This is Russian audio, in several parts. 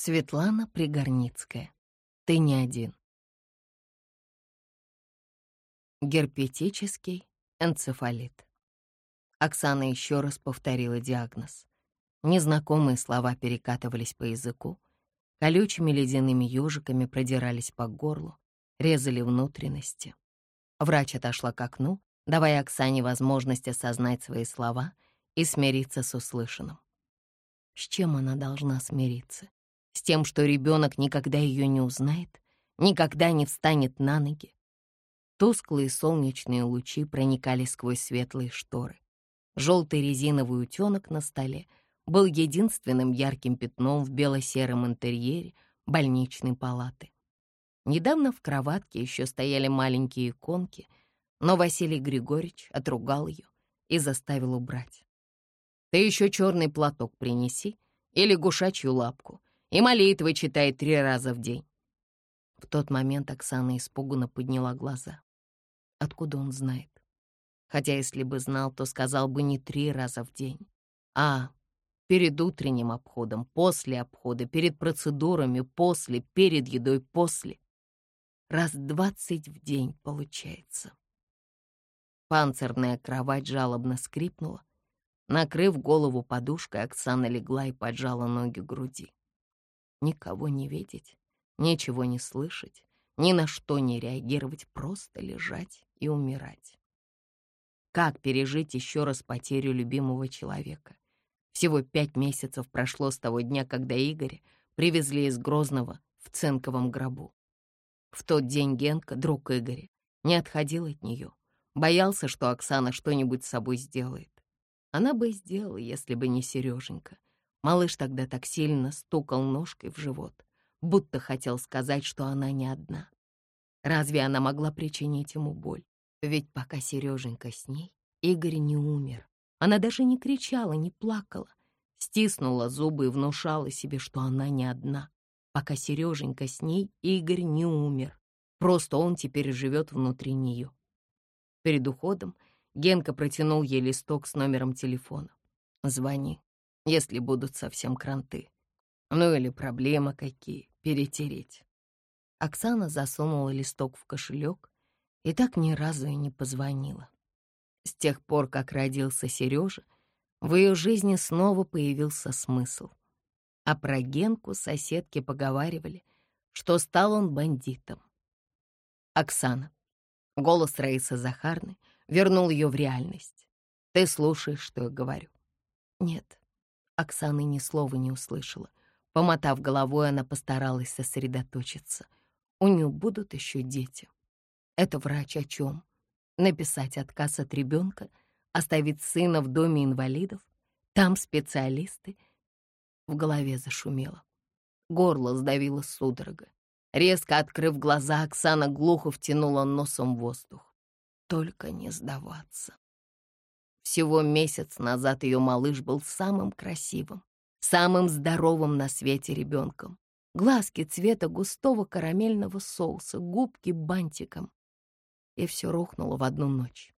Светлана Пригорницкая. Ты не один. Герпетический энцефалит. Оксана еще раз повторила диагноз. Незнакомые слова перекатывались по языку, колючими ледяными ежиками продирались по горлу, резали внутренности. Врач отошла к окну, давая Оксане возможность осознать свои слова и смириться с услышанным. С чем она должна смириться? С тем, что ребенок никогда ее не узнает, никогда не встанет на ноги. Тусклые солнечные лучи проникали сквозь светлые шторы. Желтый резиновый утенок на столе был единственным ярким пятном в бело-сером интерьере больничной палаты. Недавно в кроватке еще стояли маленькие иконки, но Василий Григорьевич отругал ее и заставил убрать. Ты еще черный платок принеси или гушачью лапку, и молитвы читай три раза в день. В тот момент Оксана испуганно подняла глаза. Откуда он знает? Хотя если бы знал, то сказал бы не три раза в день, а перед утренним обходом, после обхода, перед процедурами, после, перед едой, после. Раз двадцать в день получается. Панцирная кровать жалобно скрипнула, Накрыв голову подушкой, Оксана легла и поджала ноги к груди. Никого не видеть, ничего не слышать, ни на что не реагировать, просто лежать и умирать. Как пережить еще раз потерю любимого человека? Всего пять месяцев прошло с того дня, когда Игоря привезли из Грозного в цинковом гробу. В тот день Генка, друг Игоря, не отходил от нее, боялся, что Оксана что-нибудь с собой сделает. Она бы сделала, если бы не Сереженька. Малыш тогда так сильно стукал ножкой в живот, будто хотел сказать, что она не одна. Разве она могла причинить ему боль? Ведь пока Сереженька с ней, Игорь не умер. Она даже не кричала, не плакала. Стиснула зубы и внушала себе, что она не одна. Пока Сереженька с ней, Игорь не умер. Просто он теперь живет внутри нее. Перед уходом Генка протянул ей листок с номером телефона. «Звони, если будут совсем кранты. Ну или проблемы какие, перетереть». Оксана засунула листок в кошелек и так ни разу и не позвонила. С тех пор, как родился Сережа, в ее жизни снова появился смысл. А про Генку соседки поговаривали, что стал он бандитом. Оксана. Голос Раисы Захарны — вернул ее в реальность. Ты слушаешь, что я говорю? Нет. Оксана ни слова не услышала. Помотав головой, она постаралась сосредоточиться. У нее будут еще дети. Это врач о чем? Написать отказ от ребенка, оставить сына в доме инвалидов? Там специалисты? В голове зашумело. Горло сдавило судорога. Резко открыв глаза, Оксана глухо втянула носом воздух только не сдаваться. Всего месяц назад ее малыш был самым красивым, самым здоровым на свете ребенком. Глазки цвета густого карамельного соуса, губки бантиком. И все рухнуло в одну ночь.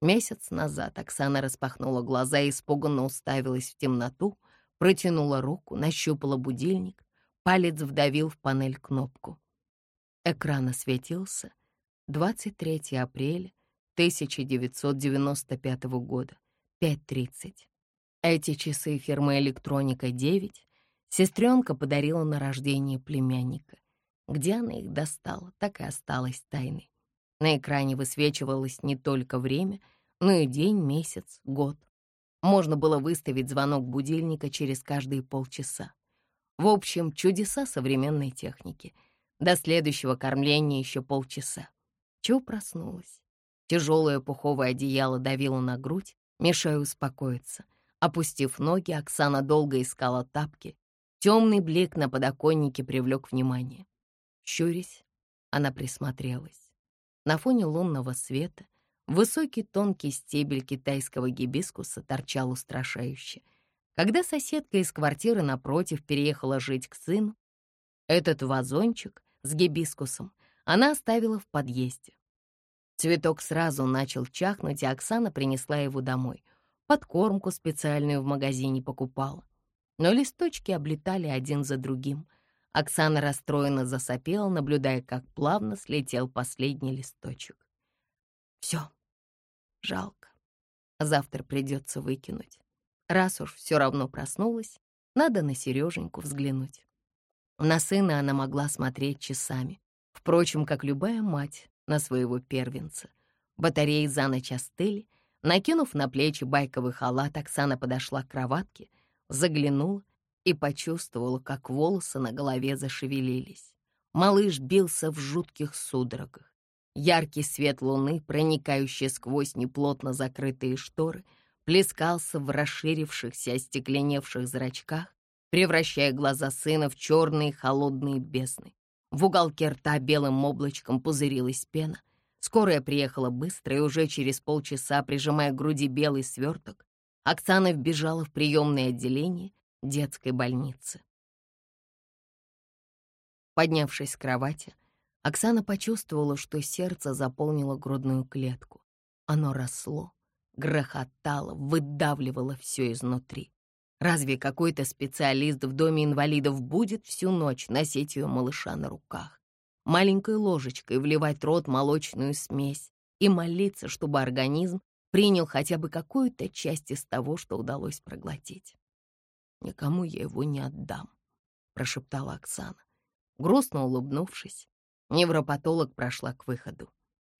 Месяц назад Оксана распахнула глаза и испуганно уставилась в темноту, протянула руку, нащупала будильник, палец вдавил в панель кнопку. Экран осветился, 23 апреля 1995 года, 5.30. Эти часы фирмы «Электроника 9» сестренка подарила на рождение племянника. Где она их достала, так и осталась тайной. На экране высвечивалось не только время, но и день, месяц, год. Можно было выставить звонок будильника через каждые полчаса. В общем, чудеса современной техники. До следующего кормления еще полчаса. Чё проснулась? Тяжелое пуховое одеяло давило на грудь, мешая успокоиться. Опустив ноги, Оксана долго искала тапки. Темный блик на подоконнике привлек внимание. Щурясь, она присмотрелась. На фоне лунного света высокий тонкий стебель китайского гибискуса торчал устрашающе. Когда соседка из квартиры напротив переехала жить к сыну, этот вазончик с гибискусом она оставила в подъезде. Цветок сразу начал чахнуть, и Оксана принесла его домой. Подкормку специальную в магазине покупала. но листочки облетали один за другим. Оксана расстроенно засопела, наблюдая, как плавно слетел последний листочек. Все, жалко. Завтра придется выкинуть. Раз уж все равно проснулась, надо на Сереженьку взглянуть. На сына она могла смотреть часами. Впрочем, как любая мать на своего первенца. Батареи за ночь остыли. Накинув на плечи байковый халат, Оксана подошла к кроватке, заглянула и почувствовала, как волосы на голове зашевелились. Малыш бился в жутких судорогах. Яркий свет луны, проникающий сквозь неплотно закрытые шторы, плескался в расширившихся остекленевших зрачках, превращая глаза сына в черные холодные бездны. В уголке рта белым облачком пузырилась пена. Скорая приехала быстро, и уже через полчаса, прижимая к груди белый сверток, Оксана вбежала в приемное отделение детской больницы. Поднявшись с кровати, Оксана почувствовала, что сердце заполнило грудную клетку. Оно росло, грохотало, выдавливало все изнутри. Разве какой-то специалист в доме инвалидов будет всю ночь носить ее малыша на руках, маленькой ложечкой вливать в рот молочную смесь и молиться, чтобы организм принял хотя бы какую-то часть из того, что удалось проглотить? «Никому я его не отдам», — прошептала Оксана. Грустно улыбнувшись, невропатолог прошла к выходу.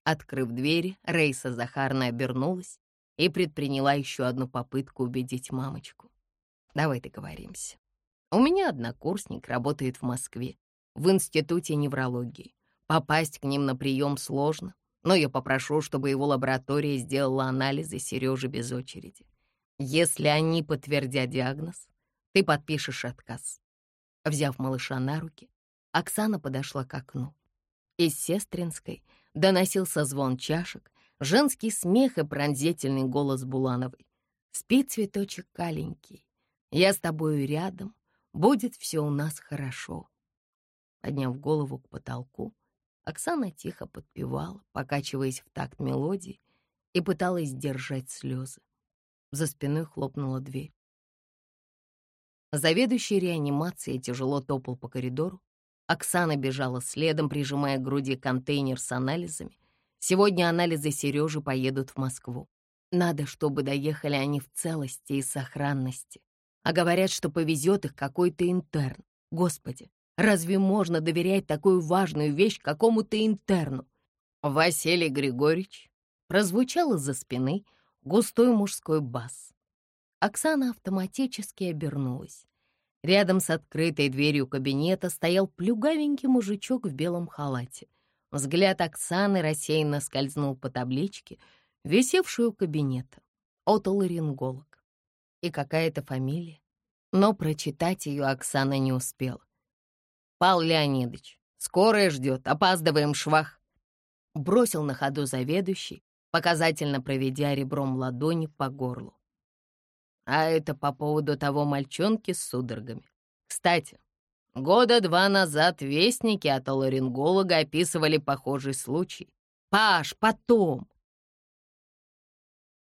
Открыв двери, Рейса Захарна обернулась и предприняла еще одну попытку убедить мамочку. Давай договоримся. У меня однокурсник работает в Москве, в Институте неврологии. Попасть к ним на прием сложно, но я попрошу, чтобы его лаборатория сделала анализы Сережи без очереди. Если они подтвердят диагноз, ты подпишешь отказ. Взяв малыша на руки, Оксана подошла к окну. Из сестринской доносился звон чашек, женский смех и пронзительный голос Булановой. «Спи, цветочек каленький, я с тобою рядом, будет все у нас хорошо. Подняв голову к потолку, Оксана тихо подпевала, покачиваясь в такт мелодии, и пыталась сдержать слезы. За спиной хлопнула дверь. Заведующий реанимацией тяжело топал по коридору. Оксана бежала следом, прижимая к груди контейнер с анализами. Сегодня анализы Сережи поедут в Москву. Надо, чтобы доехали они в целости и сохранности а говорят, что повезет их какой-то интерн. Господи, разве можно доверять такую важную вещь какому-то интерну? Василий Григорьевич прозвучал из-за спины густой мужской бас. Оксана автоматически обернулась. Рядом с открытой дверью кабинета стоял плюгавенький мужичок в белом халате. Взгляд Оксаны рассеянно скользнул по табличке, висевшей у кабинета. Отоларинголог и какая-то фамилия, но прочитать ее Оксана не успела. «Пал Леонидович, скорая ждет, опаздываем, швах!» Бросил на ходу заведующий, показательно проведя ребром ладони по горлу. А это по поводу того мальчонки с судорогами. Кстати, года два назад вестники от аларинголога описывали похожий случай. «Паш, потом!»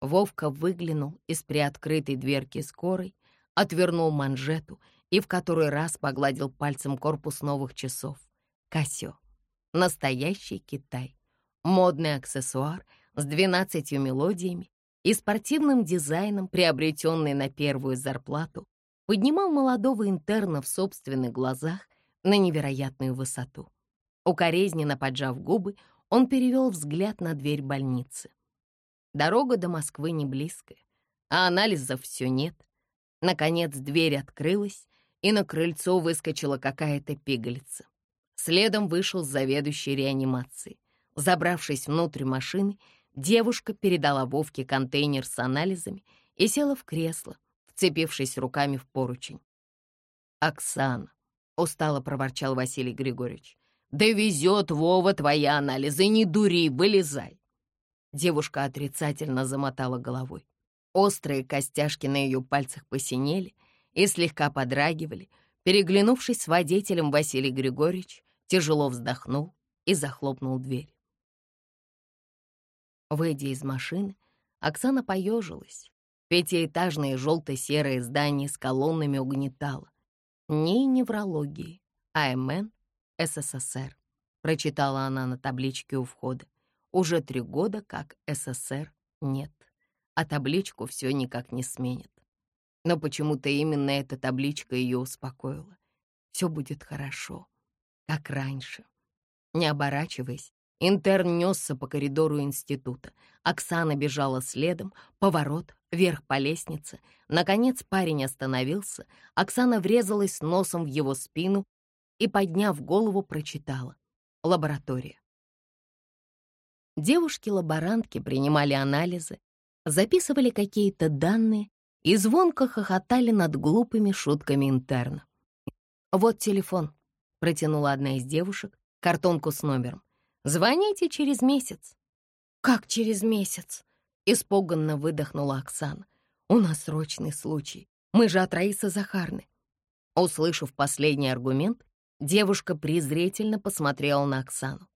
Вовка выглянул из приоткрытой дверки скорой, отвернул манжету и в который раз погладил пальцем корпус новых часов. Косё. Настоящий Китай. Модный аксессуар с двенадцатью мелодиями и спортивным дизайном, приобретенный на первую зарплату, поднимал молодого интерна в собственных глазах на невероятную высоту. Укоризненно поджав губы, он перевел взгляд на дверь больницы. Дорога до Москвы не близкая, а анализов все нет. Наконец дверь открылась, и на крыльцо выскочила какая-то пигалица. Следом вышел заведующий реанимацией. Забравшись внутрь машины, девушка передала Вовке контейнер с анализами и села в кресло, вцепившись руками в поручень. «Оксана», — устало проворчал Василий Григорьевич, «да везет Вова твои анализы, не дури, вылезай». Девушка отрицательно замотала головой. Острые костяшки на ее пальцах посинели и слегка подрагивали. Переглянувшись с водителем, Василий Григорьевич тяжело вздохнул и захлопнул дверь. Выйдя из машины, Оксана поежилась. Пятиэтажное желто-серое здание с колоннами угнетало. Не неврологии, а МН СССР, прочитала она на табличке у входа. Уже три года как СССР нет, а табличку все никак не сменят. Но почему-то именно эта табличка ее успокоила. Все будет хорошо, как раньше. Не оборачиваясь, интерн несся по коридору института. Оксана бежала следом, поворот, вверх по лестнице. Наконец парень остановился. Оксана врезалась носом в его спину и, подняв голову, прочитала. Лаборатория. Девушки-лаборантки принимали анализы, записывали какие-то данные и звонко хохотали над глупыми шутками интерна. «Вот телефон», — протянула одна из девушек, картонку с номером. «Звоните через месяц». «Как через месяц?» — испуганно выдохнула Оксана. «У нас срочный случай. Мы же от Раисы Захарны». Услышав последний аргумент, девушка презрительно посмотрела на Оксану.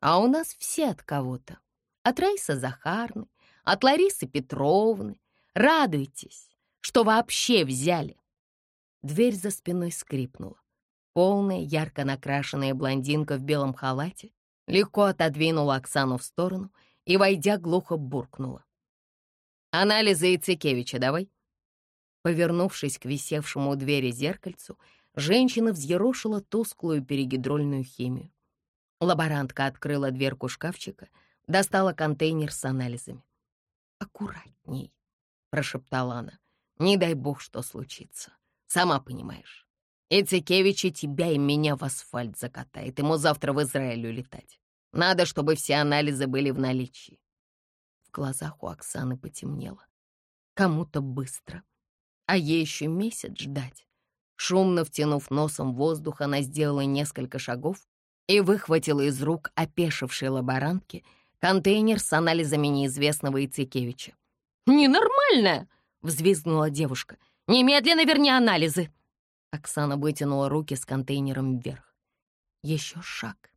«А у нас все от кого-то. От Раисы Захарны, от Ларисы Петровны. Радуйтесь, что вообще взяли». Дверь за спиной скрипнула. Полная, ярко накрашенная блондинка в белом халате легко отодвинула Оксану в сторону и, войдя, глухо буркнула. «Анализы Ицекевича давай». Повернувшись к висевшему у двери зеркальцу, женщина взъерошила тусклую перегидрольную химию. Лаборантка открыла дверку шкафчика, достала контейнер с анализами. «Аккуратней», — прошептала она. «Не дай бог, что случится. Сама понимаешь». Ицекевич и тебя, и меня в асфальт закатает. Ему завтра в Израиль улетать. Надо, чтобы все анализы были в наличии. В глазах у Оксаны потемнело. Кому-то быстро. А ей еще месяц ждать. Шумно втянув носом воздух, она сделала несколько шагов и выхватила из рук опешившей лаборантки контейнер с анализами неизвестного Ицекевича. «Ненормальная!» — взвизгнула девушка. «Немедленно верни анализы!» Оксана вытянула руки с контейнером вверх. «Еще шаг,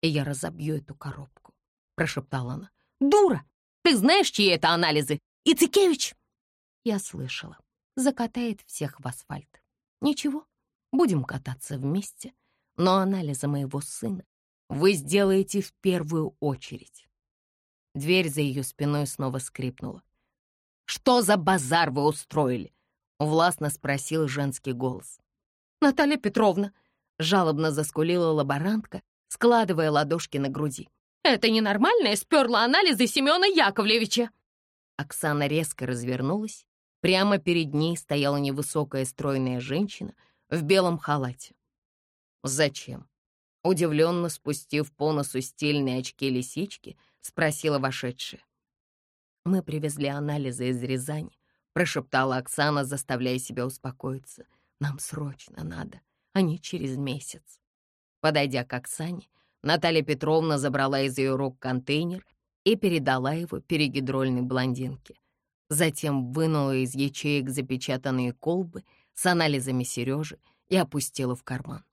и я разобью эту коробку», — прошептала она. «Дура! Ты знаешь, чьи это анализы? Ицекевич!» Я слышала. Закатает всех в асфальт. Ничего, будем кататься вместе, но анализы моего сына вы сделаете в первую очередь. Дверь за ее спиной снова скрипнула. «Что за базар вы устроили?» — властно спросил женский голос. «Наталья Петровна!» — жалобно заскулила лаборантка, складывая ладошки на груди. «Это ненормальное сперла анализы Семена Яковлевича!» Оксана резко развернулась. Прямо перед ней стояла невысокая стройная женщина в белом халате. «Зачем?» Удивленно спустив по носу стильные очки-лисички, спросила вошедшая. «Мы привезли анализы из Рязани», — прошептала Оксана, заставляя себя успокоиться — нам срочно надо, а не через месяц. Подойдя к Оксане, Наталья Петровна забрала из ее рук контейнер и передала его перегидрольной блондинке. Затем вынула из ячеек запечатанные колбы с анализами Сережи и опустила в карман.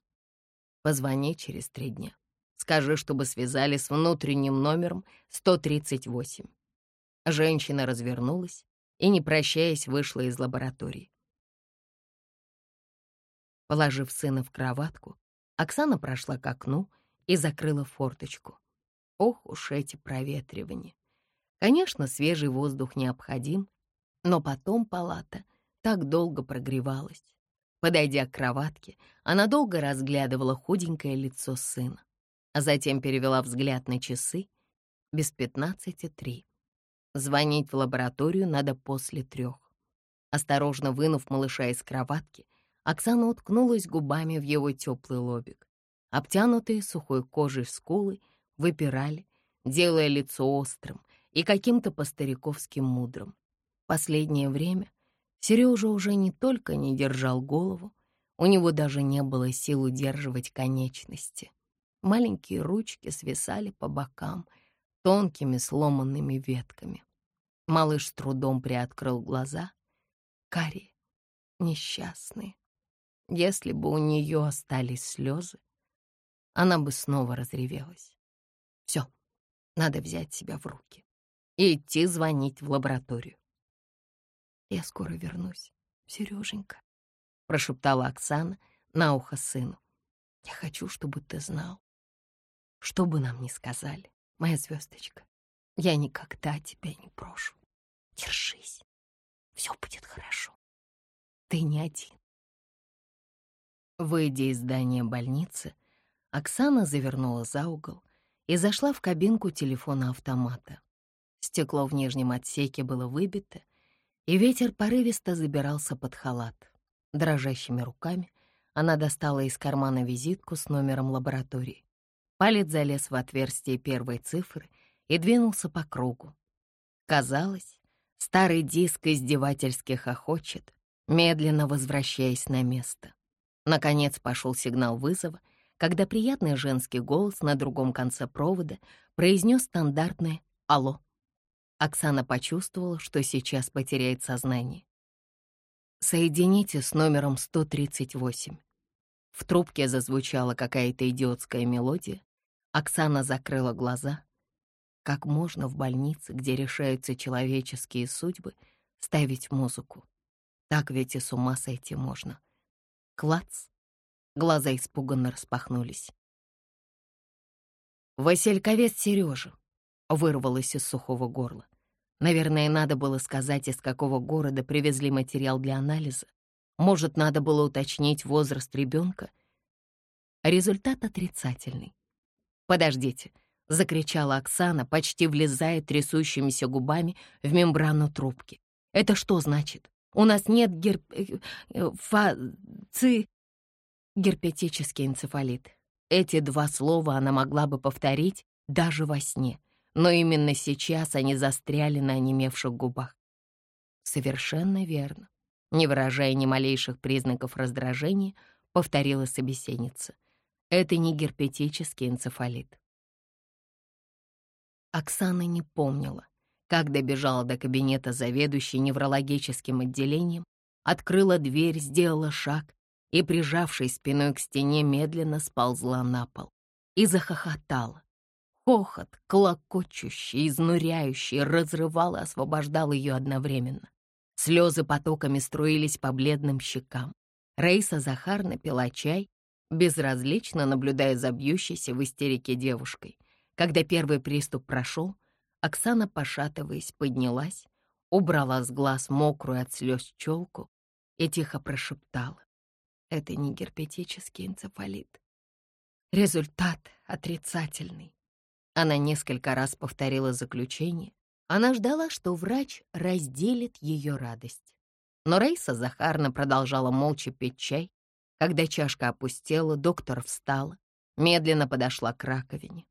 «Позвони через три дня. Скажи, чтобы связали с внутренним номером 138». Женщина развернулась и, не прощаясь, вышла из лаборатории. Положив сына в кроватку, Оксана прошла к окну и закрыла форточку. Ох уж эти проветривания! Конечно, свежий воздух необходим, но потом палата так долго прогревалась. Подойдя к кроватке, она долго разглядывала худенькое лицо сына, а затем перевела взгляд на часы без пятнадцати три. Звонить в лабораторию надо после трех. Осторожно вынув малыша из кроватки, Оксана уткнулась губами в его теплый лобик. Обтянутые сухой кожей скулы выпирали, делая лицо острым и каким-то по-стариковски мудрым. Последнее время Сережа уже не только не держал голову, у него даже не было сил удерживать конечности. Маленькие ручки свисали по бокам тонкими сломанными ветками. Малыш с трудом приоткрыл глаза. Карие, несчастные. Если бы у нее остались слезы, она бы снова разревелась. Все, надо взять себя в руки и идти звонить в лабораторию. Я скоро вернусь, Сереженька, прошептала Оксана на ухо сыну. Я хочу, чтобы ты знал. Что бы нам ни сказали, моя звездочка, я никогда тебя не брошу. Держись, все будет хорошо. Ты не один. Выйдя из здания больницы, Оксана завернула за угол и зашла в кабинку телефона-автомата. Стекло в нижнем отсеке было выбито, и ветер порывисто забирался под халат. Дрожащими руками она достала из кармана визитку с номером лаборатории. Палец залез в отверстие первой цифры и двинулся по кругу. Казалось, старый диск издевательски хохочет, медленно возвращаясь на место. Наконец пошел сигнал вызова, когда приятный женский голос на другом конце провода произнес стандартное «Алло». Оксана почувствовала, что сейчас потеряет сознание. «Соедините с номером 138». В трубке зазвучала какая-то идиотская мелодия. Оксана закрыла глаза. Как можно в больнице, где решаются человеческие судьбы, ставить музыку? Так ведь и с ума сойти можно. Клац! Глаза испуганно распахнулись. «Васильковец Сережа!» — вырвалось из сухого горла. Наверное, надо было сказать, из какого города привезли материал для анализа. Может, надо было уточнить возраст ребенка. Результат отрицательный. «Подождите», — закричала Оксана, почти влезая трясущимися губами в мембрану трубки. «Это что значит? У нас нет герп... Э, э, фа... ци...» Герпетический энцефалит. Эти два слова она могла бы повторить даже во сне, но именно сейчас они застряли на онемевших губах. Совершенно верно. Не выражая ни малейших признаков раздражения, повторила собеседница. Это не герпетический энцефалит. Оксана не помнила, как добежала до кабинета заведующей неврологическим отделением, открыла дверь, сделала шаг и, прижавшись спиной к стене, медленно сползла на пол и захохотала. Хохот, клокочущий, изнуряющий, разрывал и освобождал ее одновременно. Слезы потоками струились по бледным щекам. Рейса Захарна пила чай, безразлично наблюдая за бьющейся в истерике девушкой. Когда первый приступ прошел, Оксана, пошатываясь, поднялась, убрала с глаз мокрую от слез челку и тихо прошептала. Это не герпетический энцефалит. Результат отрицательный. Она несколько раз повторила заключение. Она ждала, что врач разделит ее радость. Но Рейса Захарна продолжала молча пить чай. Когда чашка опустела, доктор встала, медленно подошла к раковине.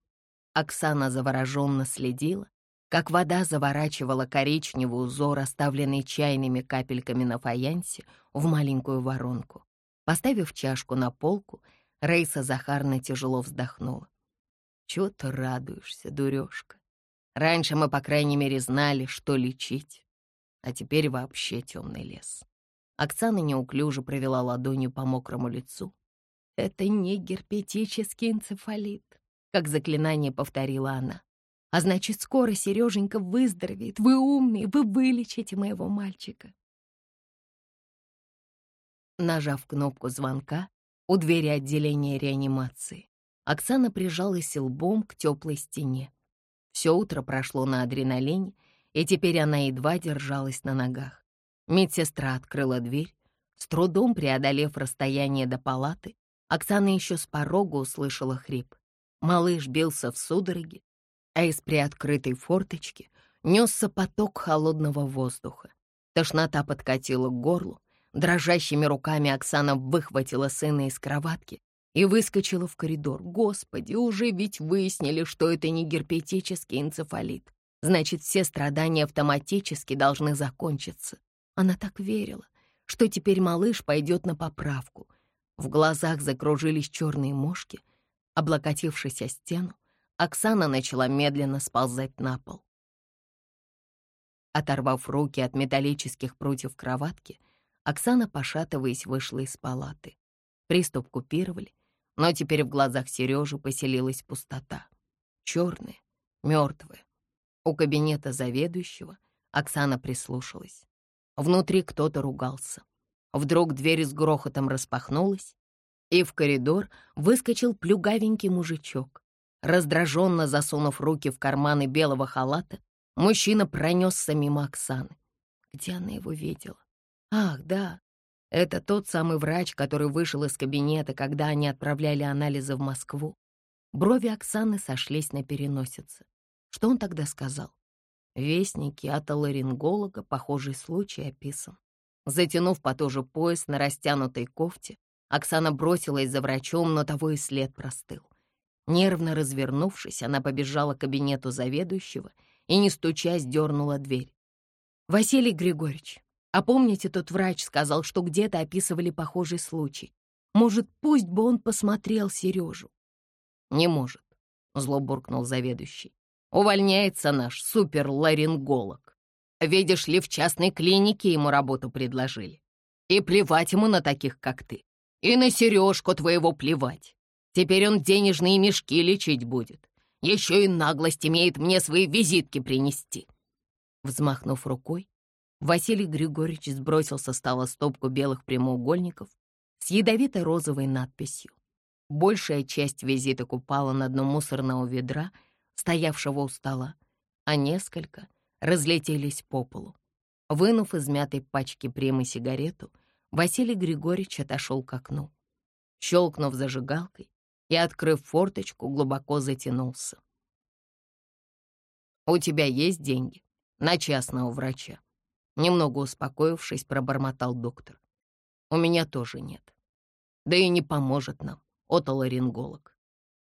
Оксана завороженно следила, как вода заворачивала коричневый узор, оставленный чайными капельками на фаянсе, в маленькую воронку. Поставив чашку на полку, Рейса Захарна тяжело вздохнула. «Чего ты радуешься, дурёшка? Раньше мы, по крайней мере, знали, что лечить, а теперь вообще темный лес». Оксана неуклюже провела ладонью по мокрому лицу. «Это не герпетический энцефалит», — как заклинание повторила она. «А значит, скоро Сереженька выздоровеет. Вы умные, вы вылечите моего мальчика». Нажав кнопку звонка у двери отделения реанимации, Оксана прижалась лбом к теплой стене. Все утро прошло на адреналине, и теперь она едва держалась на ногах. Медсестра открыла дверь. С трудом преодолев расстояние до палаты, Оксана еще с порога услышала хрип. Малыш бился в судороге, а из приоткрытой форточки несся поток холодного воздуха. Тошнота подкатила к горлу, Дрожащими руками Оксана выхватила сына из кроватки и выскочила в коридор. Господи, уже ведь выяснили, что это не герпетический энцефалит. Значит, все страдания автоматически должны закончиться. Она так верила, что теперь малыш пойдет на поправку. В глазах закружились черные мошки. Облокотившись о стену, Оксана начала медленно сползать на пол. Оторвав руки от металлических прутьев кроватки, Оксана, пошатываясь, вышла из палаты. Приступ купировали, но теперь в глазах Сережи поселилась пустота. Черная, мертвая. У кабинета заведующего Оксана прислушалась. Внутри кто-то ругался. Вдруг дверь с грохотом распахнулась, и в коридор выскочил плюгавенький мужичок. Раздраженно засунув руки в карманы белого халата, мужчина пронесся мимо Оксаны. Где она его видела? Ах, да, это тот самый врач, который вышел из кабинета, когда они отправляли анализы в Москву. Брови Оксаны сошлись на переносице. Что он тогда сказал? Вестники от аларинголога похожий случай описан. Затянув потуже пояс на растянутой кофте, Оксана бросилась за врачом, но того и след простыл. Нервно развернувшись, она побежала к кабинету заведующего и, не стучась, дернула дверь. «Василий Григорьевич, а помните, тот врач сказал, что где-то описывали похожий случай? Может, пусть бы он посмотрел Сережу?» «Не может», — зло буркнул заведующий. «Увольняется наш суперларинголог. Видишь ли, в частной клинике ему работу предложили. И плевать ему на таких, как ты. И на сережку твоего плевать. Теперь он денежные мешки лечить будет. Еще и наглость имеет мне свои визитки принести». Взмахнув рукой, Василий Григорьевич сбросил со стола стопку белых прямоугольников с ядовито-розовой надписью. Большая часть визиток упала на дно мусорного ведра, стоявшего у стола, а несколько разлетелись по полу. Вынув из мятой пачки премы сигарету, Василий Григорьевич отошел к окну. Щелкнув зажигалкой и, открыв форточку, глубоко затянулся. «У тебя есть деньги?» «На частного врача». Немного успокоившись, пробормотал доктор. «У меня тоже нет. Да и не поможет нам, отоларинголог».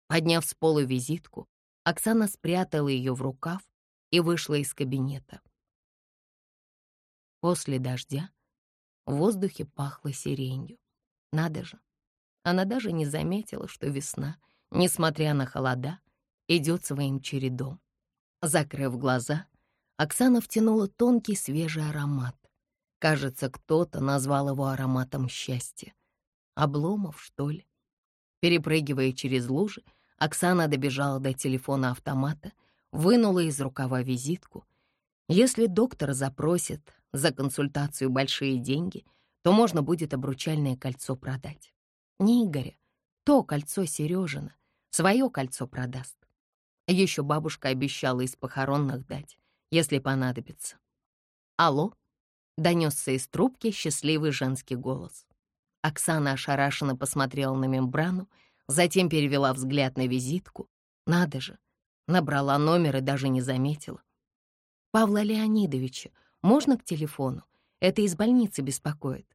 Подняв с пола визитку, Оксана спрятала ее в рукав и вышла из кабинета. После дождя в воздухе пахло сиренью. Надо же, она даже не заметила, что весна, несмотря на холода, идет своим чередом. Закрыв глаза, Оксана втянула тонкий свежий аромат. Кажется, кто-то назвал его ароматом счастья. Обломов, что ли? Перепрыгивая через лужи, Оксана добежала до телефона автомата, вынула из рукава визитку. Если доктор запросит за консультацию большие деньги, то можно будет обручальное кольцо продать. Не Игоря, то кольцо Сережина, свое кольцо продаст. Еще бабушка обещала из похоронных дать, если понадобится. «Алло?» — донесся из трубки счастливый женский голос. Оксана ошарашенно посмотрела на мембрану, затем перевела взгляд на визитку. Надо же, набрала номер и даже не заметила. «Павла Леонидовича, можно к телефону? Это из больницы беспокоит.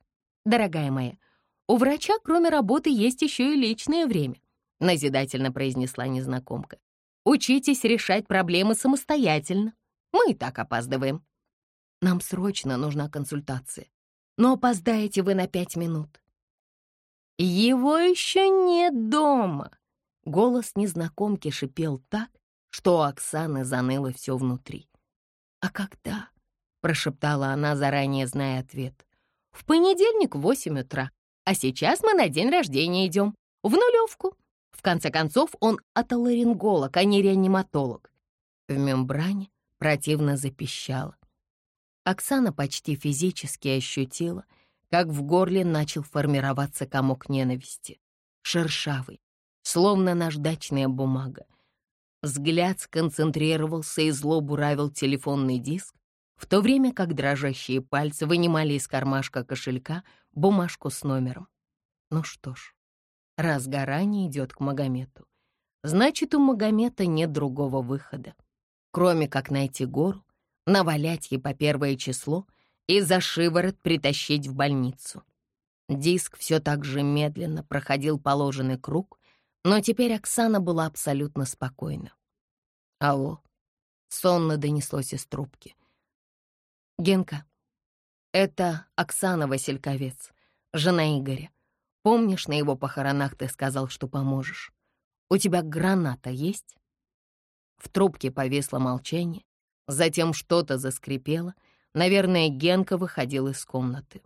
Дорогая моя, у врача, кроме работы, есть еще и личное время», — назидательно произнесла незнакомка. «Учитесь решать проблемы самостоятельно. Мы и так опаздываем». «Нам срочно нужна консультация, но опоздаете вы на пять минут». «Его еще нет дома!» Голос незнакомки шипел так, что у Оксаны заныло все внутри. «А когда?» — прошептала она, заранее зная ответ. «В понедельник в восемь утра, а сейчас мы на день рождения идем, в нулевку. В конце концов, он отоларинголог, а не реаниматолог». В мембране противно запищало. Оксана почти физически ощутила, как в горле начал формироваться комок ненависти. Шершавый, словно наждачная бумага, Взгляд сконцентрировался и зло буравил телефонный диск, в то время как дрожащие пальцы вынимали из кармашка кошелька бумажку с номером. Ну что ж, раз Гарани идет к Магомету, значит, у Магомета нет другого выхода, кроме как найти гору, навалять ей по первое число и за шиворот притащить в больницу. Диск все так же медленно проходил положенный круг, но теперь Оксана была абсолютно спокойна. «Алло», — сонно донеслось из трубки. «Генка, это Оксана Васильковец, жена Игоря. Помнишь, на его похоронах ты сказал, что поможешь? У тебя граната есть?» В трубке повисло молчание, затем что-то заскрипело. Наверное, Генка выходил из комнаты.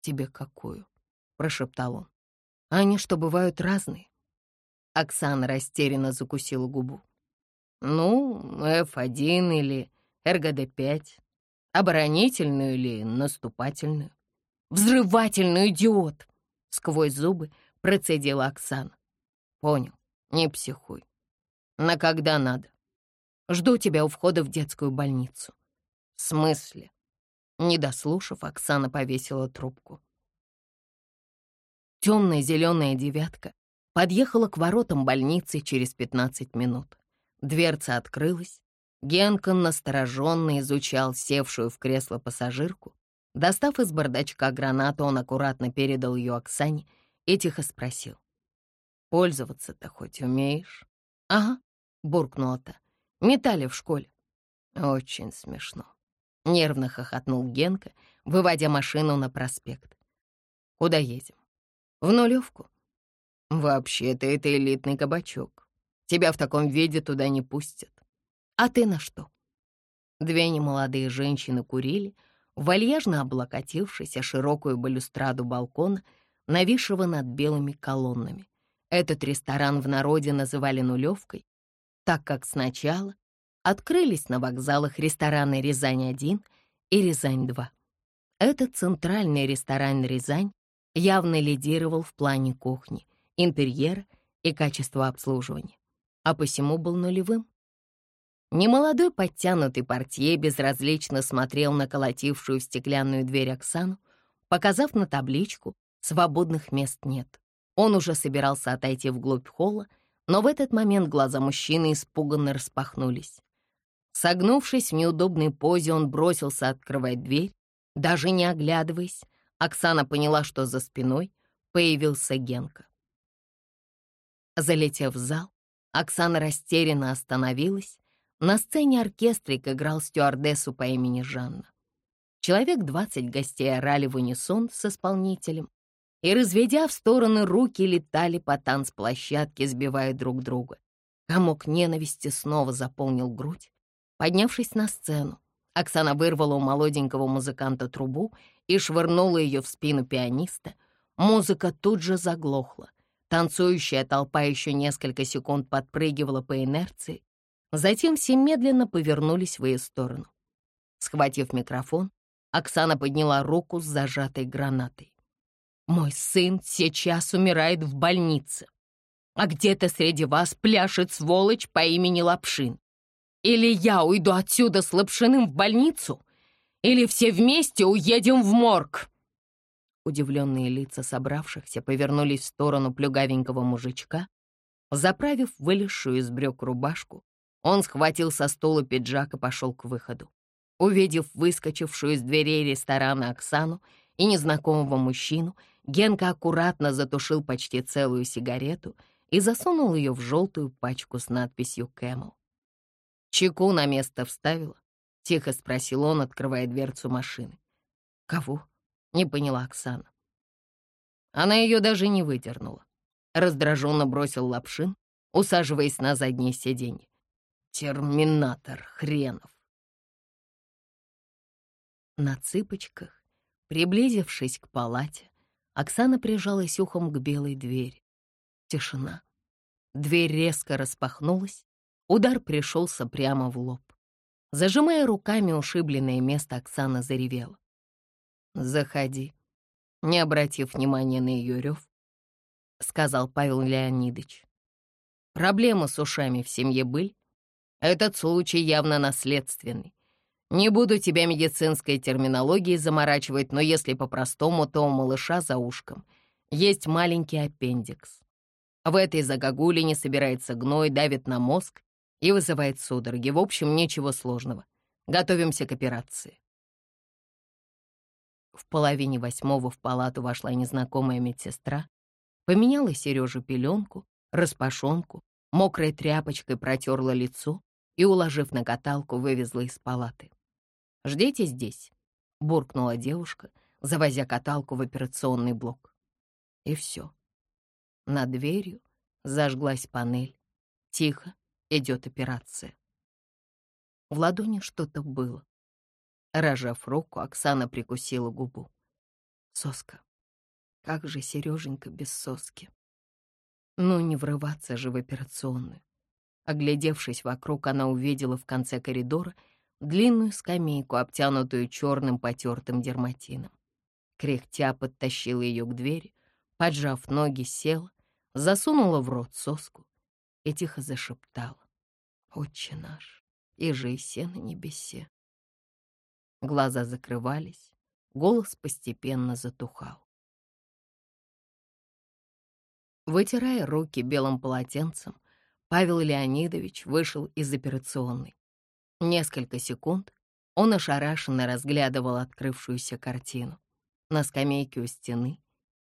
«Тебе какую?» — прошептал он. «Они что, бывают разные?» Оксана растерянно закусила губу. «Ну, F1 или РГД-5. Оборонительную или наступательную? Взрывательную, идиот! Сквозь зубы процедила Оксана. Понял, не психуй. На когда надо? Жду тебя у входа в детскую больницу. В смысле? Не дослушав, Оксана повесила трубку. Темная зеленая девятка подъехала к воротам больницы через 15 минут. Дверца открылась. Генкон настороженно изучал севшую в кресло пассажирку. Достав из бардачка гранату, он аккуратно передал ее Оксане и тихо спросил. «Пользоваться-то хоть умеешь?» «Ага», — буркнула та. «Метали в школе». «Очень смешно», — нервно хохотнул Генка, выводя машину на проспект. «Куда едем?» «В нулевку». «Вообще-то это элитный кабачок. Тебя в таком виде туда не пустят». «А ты на что?» Две немолодые женщины курили, вальяжно облокотившись о широкую балюстраду балкона, нависшего над белыми колоннами. Этот ресторан в народе называли «нулевкой», так как сначала открылись на вокзалах рестораны «Рязань-1» и «Рязань-2». Этот центральный ресторан «Рязань» явно лидировал в плане кухни, интерьера и качества обслуживания, а посему был нулевым. Немолодой подтянутый портье безразлично смотрел на колотившую в стеклянную дверь Оксану, показав на табличку «Свободных мест нет». Он уже собирался отойти вглубь холла, но в этот момент глаза мужчины испуганно распахнулись. Согнувшись в неудобной позе, он бросился открывать дверь, даже не оглядываясь. Оксана поняла, что за спиной появился Генка. Залетев в зал, Оксана растерянно остановилась на сцене оркестрик играл стюардессу по имени Жанна. Человек двадцать гостей орали в унисон с исполнителем и, разведя в стороны руки, летали по танцплощадке, сбивая друг друга. Комок ненависти снова заполнил грудь. Поднявшись на сцену, Оксана вырвала у молоденького музыканта трубу и швырнула ее в спину пианиста. Музыка тут же заглохла. Танцующая толпа еще несколько секунд подпрыгивала по инерции, Затем все медленно повернулись в ее сторону. Схватив микрофон, Оксана подняла руку с зажатой гранатой. «Мой сын сейчас умирает в больнице, а где-то среди вас пляшет сволочь по имени Лапшин. Или я уйду отсюда с Лапшиным в больницу, или все вместе уедем в морг!» Удивленные лица собравшихся повернулись в сторону плюгавенького мужичка, заправив вылезшую из брюк рубашку, он схватил со стула пиджак и пошел к выходу. Увидев выскочившую из дверей ресторана Оксану и незнакомого мужчину, Генка аккуратно затушил почти целую сигарету и засунул ее в желтую пачку с надписью «Кэмл». «Чеку на место вставила?» — тихо спросил он, открывая дверцу машины. «Кого?» — не поняла Оксана. Она ее даже не выдернула. Раздраженно бросил Лапшин, усаживаясь на заднее сиденье. Терминатор хренов. На цыпочках, приблизившись к палате, Оксана прижалась ухом к белой двери. Тишина. Дверь резко распахнулась, удар пришелся прямо в лоб. Зажимая руками ушибленное место, Оксана заревела. «Заходи», не обратив внимания на ее рев, сказал Павел Леонидович. Проблемы с ушами в семье были? Этот случай явно наследственный. Не буду тебя медицинской терминологией заморачивать, но если по-простому, то у малыша за ушком есть маленький аппендикс. В этой загогулине собирается гной, давит на мозг и вызывает судороги. В общем, ничего сложного. Готовимся к операции. В половине восьмого в палату вошла незнакомая медсестра, поменяла Сереже пеленку, распашонку, мокрой тряпочкой протерла лицо, и, уложив на каталку, вывезла из палаты. «Ждите здесь», — буркнула девушка, завозя каталку в операционный блок. И все. Над дверью зажглась панель. Тихо идет операция. В ладони что-то было. Рожав руку, Оксана прикусила губу. Соска. Как же Сереженька без соски? Ну, не врываться же в операционную. Оглядевшись вокруг, она увидела в конце коридора длинную скамейку, обтянутую черным потертым дерматином. Кряхтя подтащила ее к двери, поджав ноги, села, засунула в рот соску и тихо зашептала. «Отче наш, и и на небесе». Глаза закрывались, голос постепенно затухал. Вытирая руки белым полотенцем, Павел Леонидович вышел из операционной. Несколько секунд он ошарашенно разглядывал открывшуюся картину. На скамейке у стены,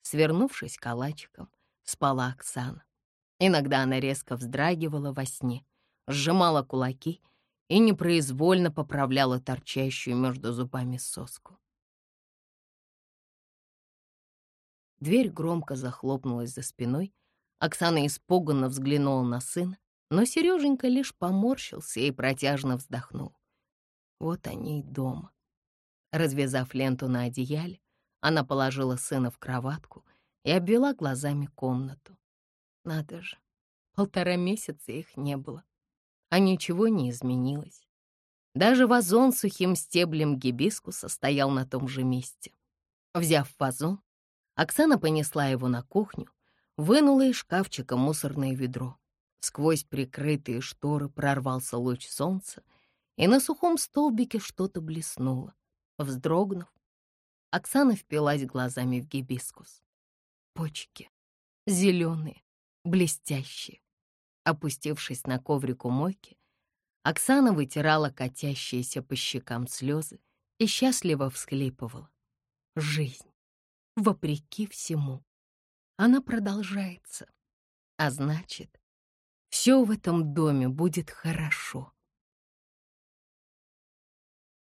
свернувшись калачиком, спала Оксана. Иногда она резко вздрагивала во сне, сжимала кулаки и непроизвольно поправляла торчащую между зубами соску. Дверь громко захлопнулась за спиной. Оксана испуганно взглянула на сына, но Сереженька лишь поморщился и протяжно вздохнул. Вот они и дома. Развязав ленту на одеяле, она положила сына в кроватку и обвела глазами комнату. Надо же, полтора месяца их не было, а ничего не изменилось. Даже вазон с сухим стеблем гибискуса стоял на том же месте. Взяв вазон, Оксана понесла его на кухню, вынула из шкафчика мусорное ведро. Сквозь прикрытые шторы прорвался луч солнца, и на сухом столбике что-то блеснуло. Вздрогнув, Оксана впилась глазами в гибискус. Почки. Зеленые, блестящие. Опустившись на коврик у мойки, Оксана вытирала катящиеся по щекам слезы и счастливо всхлипывала. Жизнь, вопреки всему, она продолжается. А значит, все в этом доме будет хорошо.